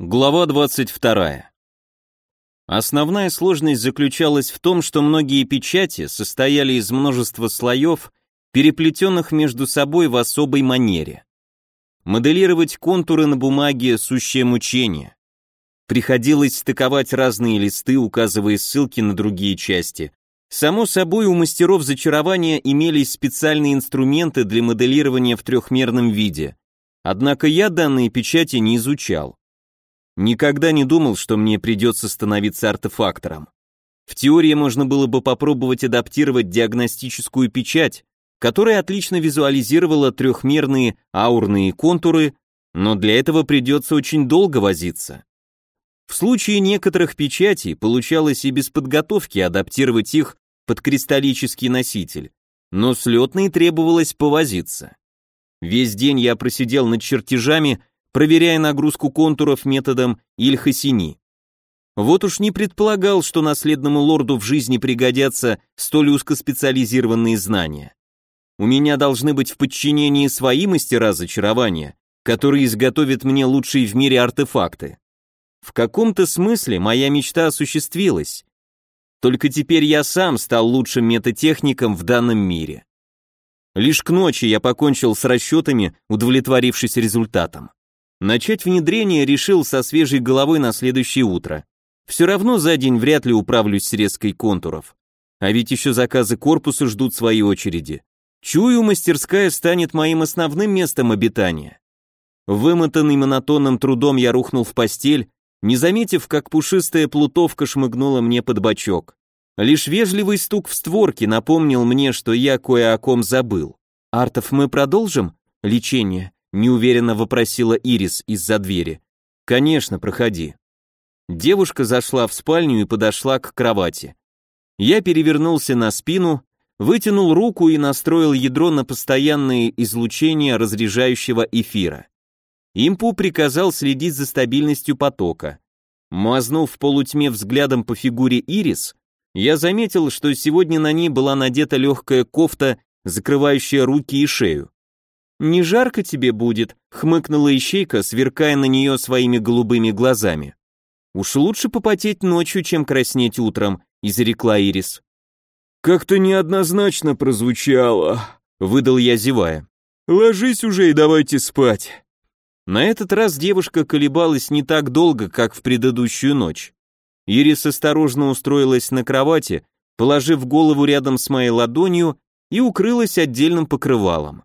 Глава 22. Основная сложность заключалась в том, что многие печати состояли из множества слоев, переплетенных между собой в особой манере. Моделировать контуры на бумаге – сущее мучение. Приходилось стыковать разные листы, указывая ссылки на другие части. Само собой, у мастеров зачарования имелись специальные инструменты для моделирования в трехмерном виде. Однако я данные печати не изучал. Никогда не думал, что мне придется становиться артефактором. В теории можно было бы попробовать адаптировать диагностическую печать, которая отлично визуализировала трехмерные аурные контуры, но для этого придется очень долго возиться. В случае некоторых печатей получалось и без подготовки адаптировать их под кристаллический носитель, но с летной требовалось повозиться. Весь день я просидел над чертежами, проверяя нагрузку контуров методом Ильхасини. Вот уж не предполагал, что наследному лорду в жизни пригодятся столь узкоспециализированные знания. У меня должны быть в подчинении свои мастера зачарования, которые изготовят мне лучшие в мире артефакты. В каком-то смысле моя мечта осуществилась. Только теперь я сам стал лучшим метатехником в данном мире. Лишь к ночи я покончил с расчетами, удовлетворившись результатом. Начать внедрение решил со свежей головой на следующее утро. Все равно за день вряд ли управлюсь с резкой контуров. А ведь еще заказы корпуса ждут своей очереди. Чую, мастерская станет моим основным местом обитания. Вымотанный монотонным трудом я рухнул в постель, не заметив, как пушистая плутовка шмыгнула мне под бочок. Лишь вежливый стук в створке напомнил мне, что я кое о ком забыл. «Артов, мы продолжим?» «Лечение неуверенно вопросила Ирис из-за двери. Конечно, проходи. Девушка зашла в спальню и подошла к кровати. Я перевернулся на спину, вытянул руку и настроил ядро на постоянное излучение разряжающего эфира. Импу приказал следить за стабильностью потока. Мазнув в полутьме взглядом по фигуре Ирис, я заметил, что сегодня на ней была надета легкая кофта, закрывающая руки и шею. «Не жарко тебе будет», — хмыкнула ищейка, сверкая на нее своими голубыми глазами. «Уж лучше попотеть ночью, чем краснеть утром», — изрекла Ирис. «Как-то неоднозначно прозвучало», — выдал я, зевая. «Ложись уже и давайте спать». На этот раз девушка колебалась не так долго, как в предыдущую ночь. Ирис осторожно устроилась на кровати, положив голову рядом с моей ладонью и укрылась отдельным покрывалом.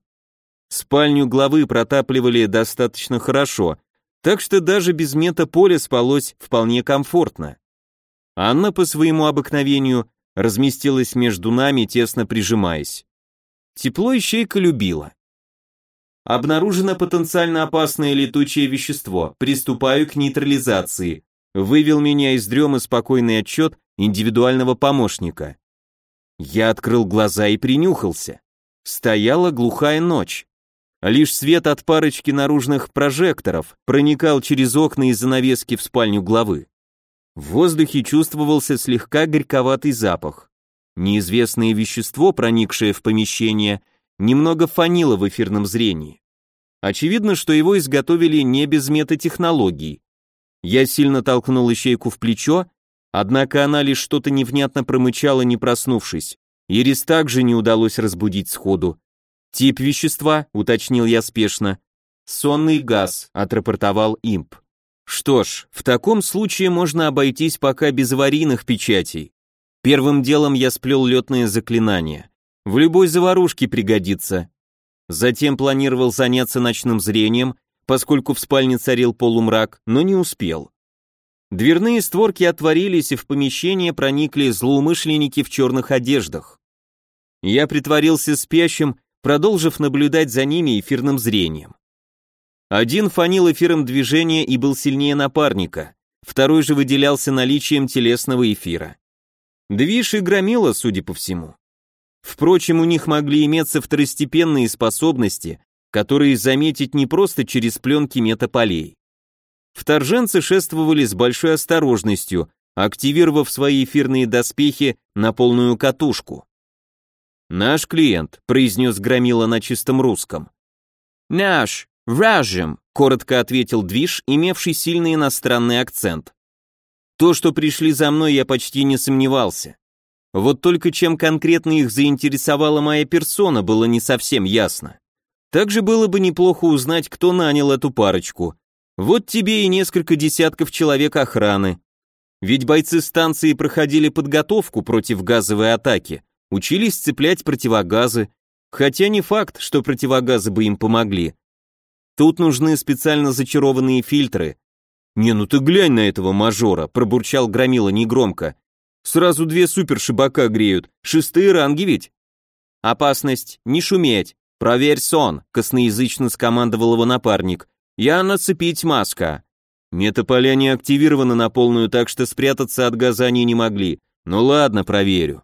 Спальню главы протапливали достаточно хорошо, так что даже без метаполя спалось вполне комфортно. Анна по своему обыкновению разместилась между нами, тесно прижимаясь. Тепло ищейка любила. Обнаружено потенциально опасное летучее вещество. Приступаю к нейтрализации. Вывел меня из дремы спокойный отчет индивидуального помощника. Я открыл глаза и принюхался. Стояла глухая ночь. Лишь свет от парочки наружных прожекторов проникал через окна и занавески в спальню главы. В воздухе чувствовался слегка горьковатый запах. Неизвестное вещество, проникшее в помещение, немного фанило в эфирном зрении. Очевидно, что его изготовили не без метатехнологий. Я сильно толкнул ищейку в плечо, однако она лишь что-то невнятно промычала, не проснувшись. Ирис также не удалось разбудить сходу. «Тип вещества», — уточнил я спешно. «Сонный газ», — отрапортовал имп. «Что ж, в таком случае можно обойтись пока без аварийных печатей. Первым делом я сплел летное заклинание. В любой заварушке пригодится. Затем планировал заняться ночным зрением, поскольку в спальне царил полумрак, но не успел. Дверные створки отворились, и в помещение проникли злоумышленники в черных одеждах. Я притворился спящим продолжив наблюдать за ними эфирным зрением. Один фанил эфиром движения и был сильнее напарника, второй же выделялся наличием телесного эфира. Движ и громила, судя по всему. Впрочем, у них могли иметься второстепенные способности, которые заметить не просто через пленки метаполей. Вторженцы шествовали с большой осторожностью, активировав свои эфирные доспехи на полную катушку. «Наш клиент», — произнес Громила на чистом русском. «Наш», «Вражем», — коротко ответил Движ, имевший сильный иностранный акцент. То, что пришли за мной, я почти не сомневался. Вот только чем конкретно их заинтересовала моя персона, было не совсем ясно. Также было бы неплохо узнать, кто нанял эту парочку. Вот тебе и несколько десятков человек охраны. Ведь бойцы станции проходили подготовку против газовой атаки, учились цеплять противогазы, хотя не факт, что противогазы бы им помогли. Тут нужны специально зачарованные фильтры. «Не, ну ты глянь на этого мажора», — пробурчал Громила негромко. «Сразу две супершибака греют, шестые ранги ведь». «Опасность, не шуметь, проверь сон», — косноязычно скомандовал его напарник. «Я нацепить маска». Метаполя не активированы на полную, так что спрятаться от газа они не могли. Ну ладно, проверю.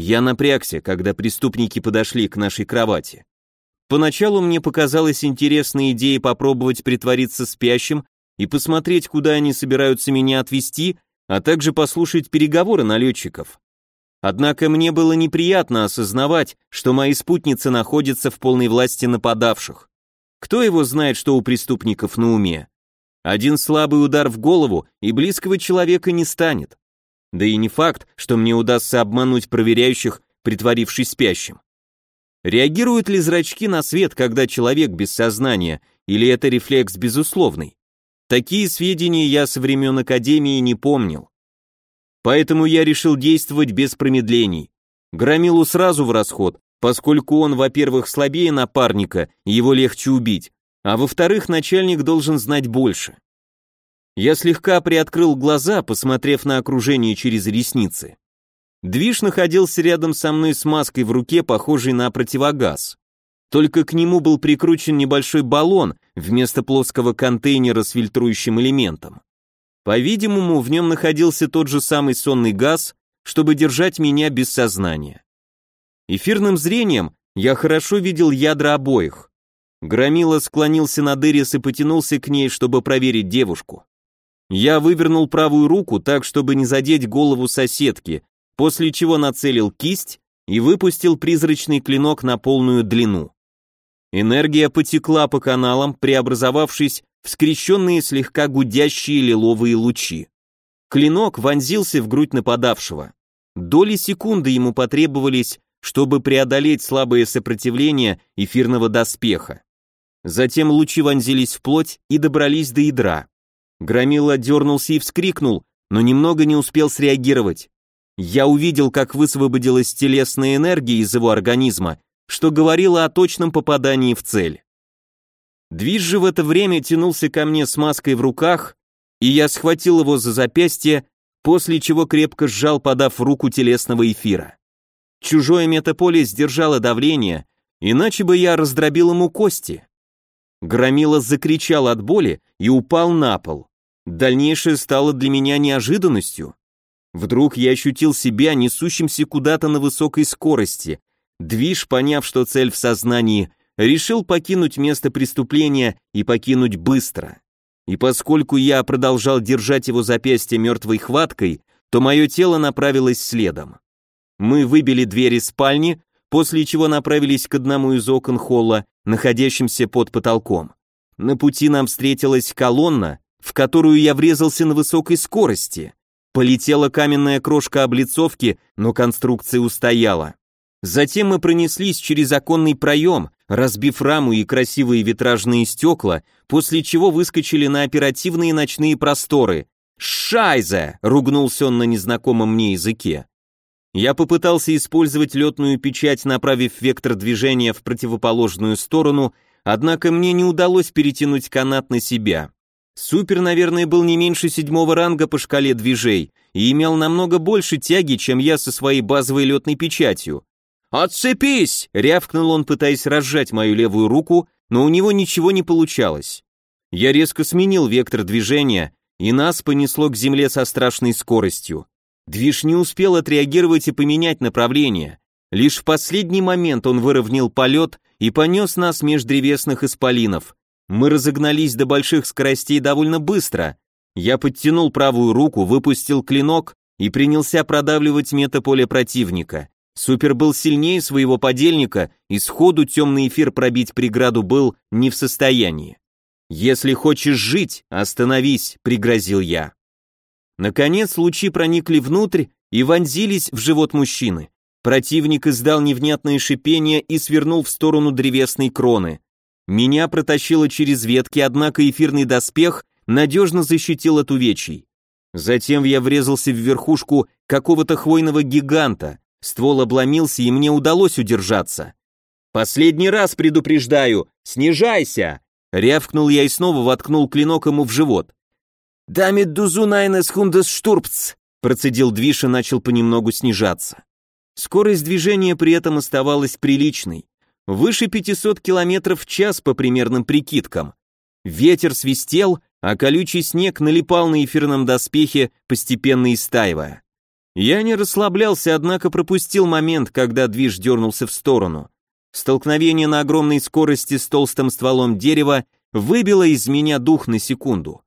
Я напрягся, когда преступники подошли к нашей кровати. Поначалу мне показалась интересная идея попробовать притвориться спящим и посмотреть, куда они собираются меня отвезти, а также послушать переговоры налетчиков. Однако мне было неприятно осознавать, что мои спутницы находятся в полной власти нападавших. Кто его знает, что у преступников на уме? Один слабый удар в голову, и близкого человека не станет. Да и не факт, что мне удастся обмануть проверяющих, притворившись спящим. Реагируют ли зрачки на свет, когда человек без сознания, или это рефлекс безусловный? Такие сведения я со времен Академии не помнил. Поэтому я решил действовать без промедлений. Громилу сразу в расход, поскольку он, во-первых, слабее напарника, его легче убить, а во-вторых, начальник должен знать больше. Я слегка приоткрыл глаза, посмотрев на окружение через ресницы. Движ находился рядом со мной с маской в руке, похожей на противогаз. Только к нему был прикручен небольшой баллон вместо плоского контейнера с фильтрующим элементом. По-видимому, в нем находился тот же самый сонный газ, чтобы держать меня без сознания. Эфирным зрением я хорошо видел ядра обоих. Громила склонился над Эрис и потянулся к ней, чтобы проверить девушку. Я вывернул правую руку так, чтобы не задеть голову соседки, после чего нацелил кисть и выпустил призрачный клинок на полную длину. Энергия потекла по каналам, преобразовавшись в скрещенные слегка гудящие лиловые лучи. Клинок вонзился в грудь нападавшего. Доли секунды ему потребовались, чтобы преодолеть слабое сопротивление эфирного доспеха. Затем лучи вонзились в плоть и добрались до ядра. Громила дернулся и вскрикнул, но немного не успел среагировать. Я увидел, как высвободилась телесная энергия из его организма, что говорило о точном попадании в цель. Движ же в это время тянулся ко мне с маской в руках, и я схватил его за запястье, после чего крепко сжал, подав руку телесного эфира. Чужое метаполе сдержало давление, иначе бы я раздробил ему кости. Громила закричал от боли и упал на пол. Дальнейшее стало для меня неожиданностью. Вдруг я ощутил себя несущимся куда-то на высокой скорости. Движ, поняв, что цель в сознании, решил покинуть место преступления и покинуть быстро. И поскольку я продолжал держать его запястье мертвой хваткой, то мое тело направилось следом. Мы выбили двери спальни, после чего направились к одному из окон холла, находящимся под потолком. На пути нам встретилась колонна, в которую я врезался на высокой скорости. Полетела каменная крошка облицовки, но конструкция устояла. Затем мы пронеслись через оконный проем, разбив раму и красивые витражные стекла, после чего выскочили на оперативные ночные просторы. «Шайзе!» — ругнулся он на незнакомом мне языке. Я попытался использовать летную печать, направив вектор движения в противоположную сторону, однако мне не удалось перетянуть канат на себя. Супер, наверное, был не меньше седьмого ранга по шкале движей и имел намного больше тяги, чем я со своей базовой летной печатью. «Отцепись!» — рявкнул он, пытаясь разжать мою левую руку, но у него ничего не получалось. Я резко сменил вектор движения, и нас понесло к земле со страшной скоростью. Движ не успел отреагировать и поменять направление. Лишь в последний момент он выровнял полет и понес нас меж древесных исполинов. Мы разогнались до больших скоростей довольно быстро. Я подтянул правую руку, выпустил клинок и принялся продавливать метаполе противника. Супер был сильнее своего подельника, и сходу темный эфир пробить преграду был не в состоянии. «Если хочешь жить, остановись», — пригрозил я. Наконец лучи проникли внутрь и вонзились в живот мужчины. Противник издал невнятное шипение и свернул в сторону древесной кроны. Меня протащило через ветки, однако эфирный доспех надежно защитил от увечий. Затем я врезался в верхушку какого-то хвойного гиганта, Ствол обломился, и мне удалось удержаться. «Последний раз предупреждаю! Снижайся!» Рявкнул я и снова воткнул клинок ему в живот. «Дамит дузу найнес хундес штурпц!» Процедил движ и начал понемногу снижаться. Скорость движения при этом оставалась приличной. Выше 500 км в час по примерным прикидкам. Ветер свистел, а колючий снег налипал на эфирном доспехе, постепенно истаивая. Я не расслаблялся, однако пропустил момент, когда движ дернулся в сторону. Столкновение на огромной скорости с толстым стволом дерева выбило из меня дух на секунду.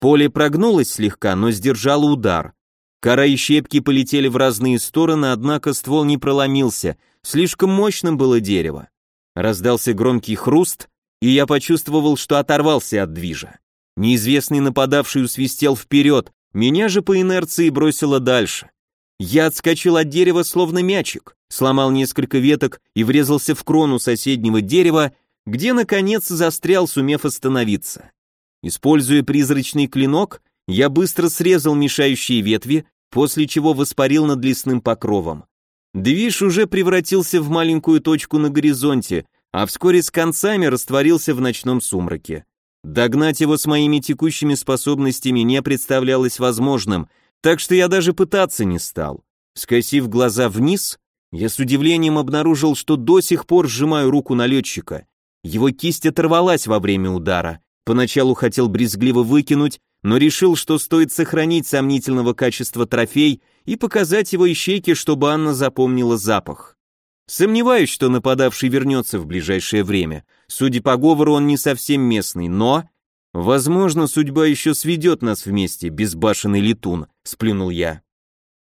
Поле прогнулось слегка, но сдержало удар. Кора и щепки полетели в разные стороны, однако ствол не проломился, слишком мощным было дерево. Раздался громкий хруст, и я почувствовал, что оторвался от движа. Неизвестный нападавший усвистел вперед, меня же по инерции бросило дальше. Я отскочил от дерева словно мячик, сломал несколько веток и врезался в крону соседнего дерева, где, наконец, застрял, сумев остановиться. Используя призрачный клинок, я быстро срезал мешающие ветви, после чего воспарил над лесным покровом. Движ уже превратился в маленькую точку на горизонте, а вскоре с концами растворился в ночном сумраке. Догнать его с моими текущими способностями не представлялось возможным, так что я даже пытаться не стал. Скосив глаза вниз, я с удивлением обнаружил, что до сих пор сжимаю руку налетчика. Его кисть оторвалась во время удара. Поначалу хотел брезгливо выкинуть, но решил, что стоит сохранить сомнительного качества трофей и показать его ищейке, чтобы Анна запомнила запах. Сомневаюсь, что нападавший вернется в ближайшее время. Судя по говору, он не совсем местный, но «Возможно, судьба еще сведет нас вместе, безбашенный летун», — сплюнул я.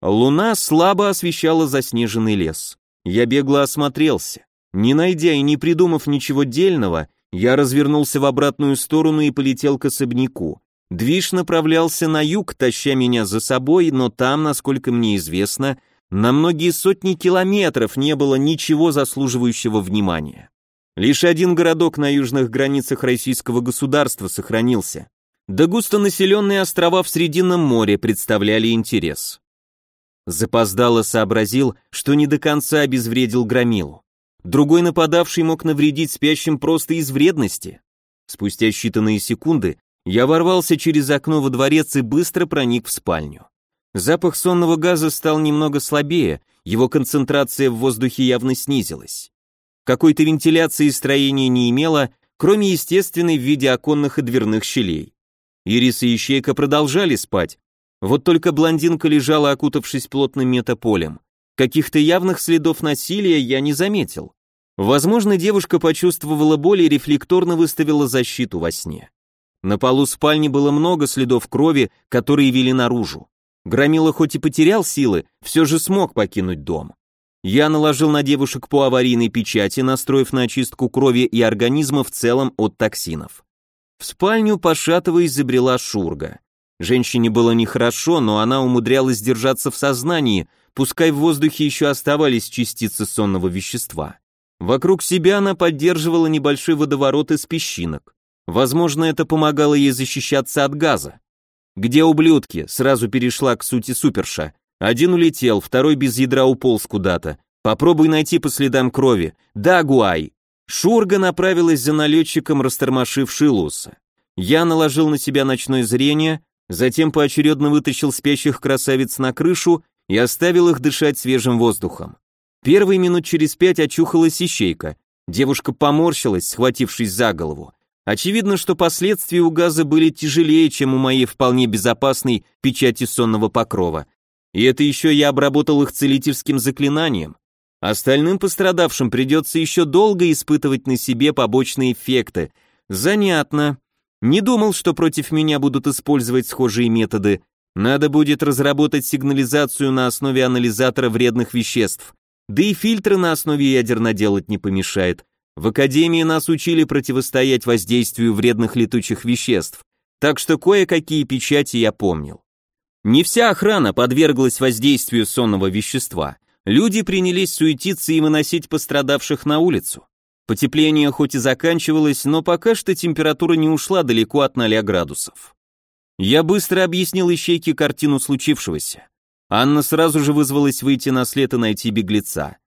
Луна слабо освещала заснеженный лес. Я бегло осмотрелся. Не найдя и не придумав ничего дельного, я развернулся в обратную сторону и полетел к особняку. Движ направлялся на юг, таща меня за собой, но там, насколько мне известно, на многие сотни километров не было ничего заслуживающего внимания. Лишь один городок на южных границах российского государства сохранился. Да густонаселенные острова в Срединном море представляли интерес. Запоздало сообразил, что не до конца обезвредил громилу. Другой нападавший мог навредить спящим просто из вредности. Спустя считанные секунды я ворвался через окно во дворец и быстро проник в спальню. Запах сонного газа стал немного слабее, его концентрация в воздухе явно снизилась. Какой-то вентиляции строение не имело, кроме естественной в виде оконных и дверных щелей. Ирис и Ищейка продолжали спать. Вот только блондинка лежала, окутавшись плотным метаполем. Каких-то явных следов насилия я не заметил. Возможно, девушка почувствовала боль и рефлекторно выставила защиту во сне. На полу спальни было много следов крови, которые вели наружу. Громила хоть и потерял силы, все же смог покинуть дом. Я наложил на девушек по аварийной печати, настроив на очистку крови и организма в целом от токсинов. В спальню, пошатываясь, забрела Шурга. Женщине было нехорошо, но она умудрялась держаться в сознании, пускай в воздухе еще оставались частицы сонного вещества. Вокруг себя она поддерживала небольшой водоворот из песчинок. Возможно, это помогало ей защищаться от газа. «Где ублюдки?» — сразу перешла к сути суперша. Один улетел, второй без ядра уполз куда-то. Попробуй найти по следам крови. Да, Гуай. Шурга направилась за налетчиком, растормошив Шилуса. Я наложил на себя ночное зрение, затем поочередно вытащил спящих красавиц на крышу и оставил их дышать свежим воздухом. Первый минут через пять очухалась ищейка. Девушка поморщилась, схватившись за голову. Очевидно, что последствия у газа были тяжелее, чем у моей вполне безопасной печати сонного покрова. И это еще я обработал их целительским заклинанием. Остальным пострадавшим придется еще долго испытывать на себе побочные эффекты. Занятно. Не думал, что против меня будут использовать схожие методы. Надо будет разработать сигнализацию на основе анализатора вредных веществ. Да и фильтры на основе ядер наделать не помешает. В академии нас учили противостоять воздействию вредных летучих веществ, так что кое-какие печати я помнил. Не вся охрана подверглась воздействию сонного вещества. Люди принялись суетиться и выносить пострадавших на улицу. Потепление хоть и заканчивалось, но пока что температура не ушла далеко от 0 градусов. Я быстро объяснил ищейке картину случившегося. Анна сразу же вызвалась выйти на след и найти беглеца.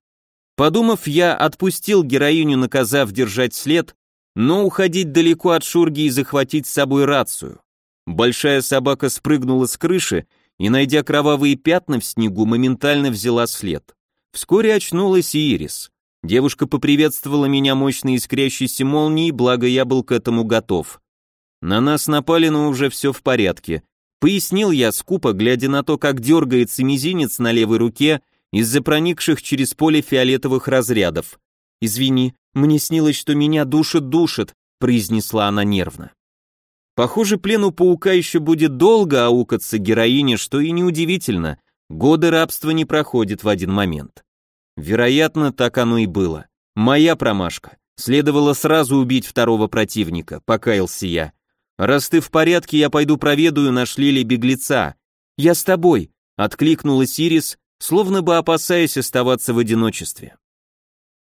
Подумав, я отпустил героиню, наказав держать след, но уходить далеко от Шурги и захватить с собой рацию. Большая собака спрыгнула с крыши и, найдя кровавые пятна в снегу, моментально взяла след. Вскоре очнулась Ирис. Девушка поприветствовала меня мощной искрящейся молнией, благо я был к этому готов. На нас напали, но уже все в порядке. Пояснил я скупо, глядя на то, как дергается мизинец на левой руке из-за проникших через поле фиолетовых разрядов. «Извини, мне снилось, что меня душит-душит», произнесла она нервно. Похоже, плену паука еще будет долго аукаться героине, что и неудивительно. Годы рабства не проходят в один момент. Вероятно, так оно и было. Моя промашка. Следовало сразу убить второго противника, покаялся я. Раз ты в порядке, я пойду проведаю, нашли ли беглеца. Я с тобой, откликнулась Ирис, словно бы опасаясь оставаться в одиночестве.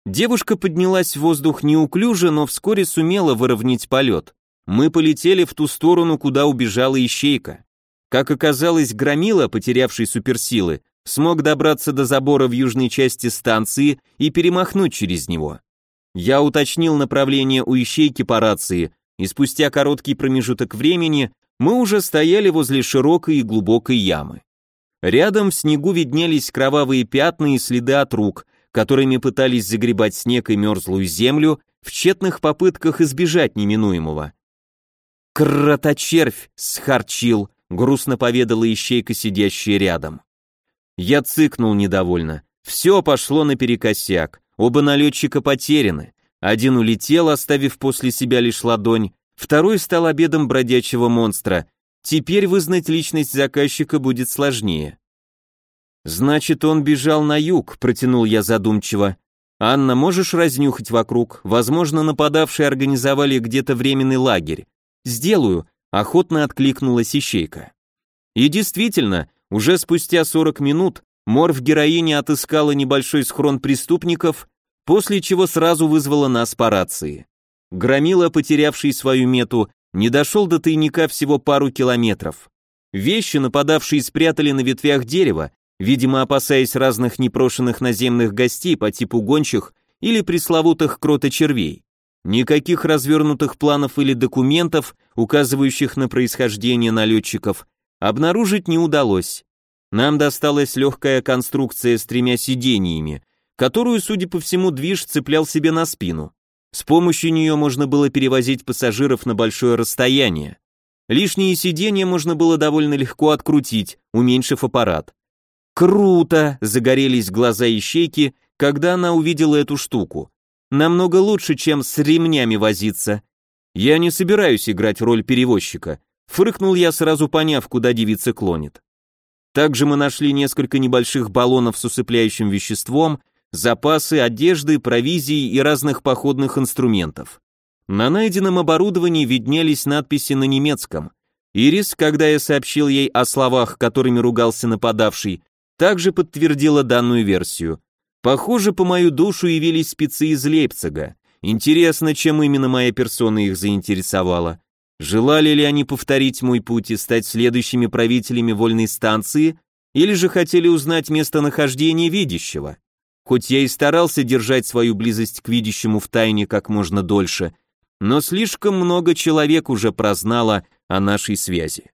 Девушка поднялась в воздух неуклюже, но вскоре сумела выровнять полет. Мы полетели в ту сторону, куда убежала ищейка. Как оказалось, Громила, потерявший суперсилы, смог добраться до забора в южной части станции и перемахнуть через него. Я уточнил направление у ищейки по рации, и спустя короткий промежуток времени мы уже стояли возле широкой и глубокой ямы. Рядом в снегу виднелись кровавые пятна и следы от рук, которыми пытались загребать снег и мерзлую землю в тщетных попытках избежать неминуемого. «Кроточервь!» — схарчил, грустно поведала ищейка, сидящая рядом. Я цыкнул недовольно. Все пошло наперекосяк, оба налетчика потеряны. Один улетел, оставив после себя лишь ладонь, второй стал обедом бродячего монстра. Теперь вызнать личность заказчика будет сложнее. «Значит, он бежал на юг», — протянул я задумчиво. «Анна, можешь разнюхать вокруг? Возможно, нападавшие организовали где-то временный лагерь. «Сделаю», — охотно откликнулась ищейка. И действительно, уже спустя 40 минут Морф героиня отыскала небольшой схрон преступников, после чего сразу вызвала нас по рации. Громила, потерявший свою мету, не дошел до тайника всего пару километров. Вещи нападавшие спрятали на ветвях дерева, видимо опасаясь разных непрошенных наземных гостей по типу гончих или пресловутых кроточервей. Никаких развернутых планов или документов, указывающих на происхождение налетчиков, обнаружить не удалось. Нам досталась легкая конструкция с тремя сидениями, которую, судя по всему, движ цеплял себе на спину. С помощью нее можно было перевозить пассажиров на большое расстояние. Лишние сиденья можно было довольно легко открутить, уменьшив аппарат. «Круто!» — загорелись глаза ищейки, когда она увидела эту штуку. Намного лучше, чем с ремнями возиться. Я не собираюсь играть роль перевозчика. Фыркнул я, сразу поняв, куда девица клонит. Также мы нашли несколько небольших баллонов с усыпляющим веществом, запасы, одежды, провизии и разных походных инструментов. На найденном оборудовании виднелись надписи на немецком. Ирис, когда я сообщил ей о словах, которыми ругался нападавший, также подтвердила данную версию. Похоже, по мою душу явились спецы из Лейпцига. Интересно, чем именно моя персона их заинтересовала. Желали ли они повторить мой путь и стать следующими правителями вольной станции, или же хотели узнать местонахождение видящего? Хоть я и старался держать свою близость к видящему в тайне как можно дольше, но слишком много человек уже прознало о нашей связи.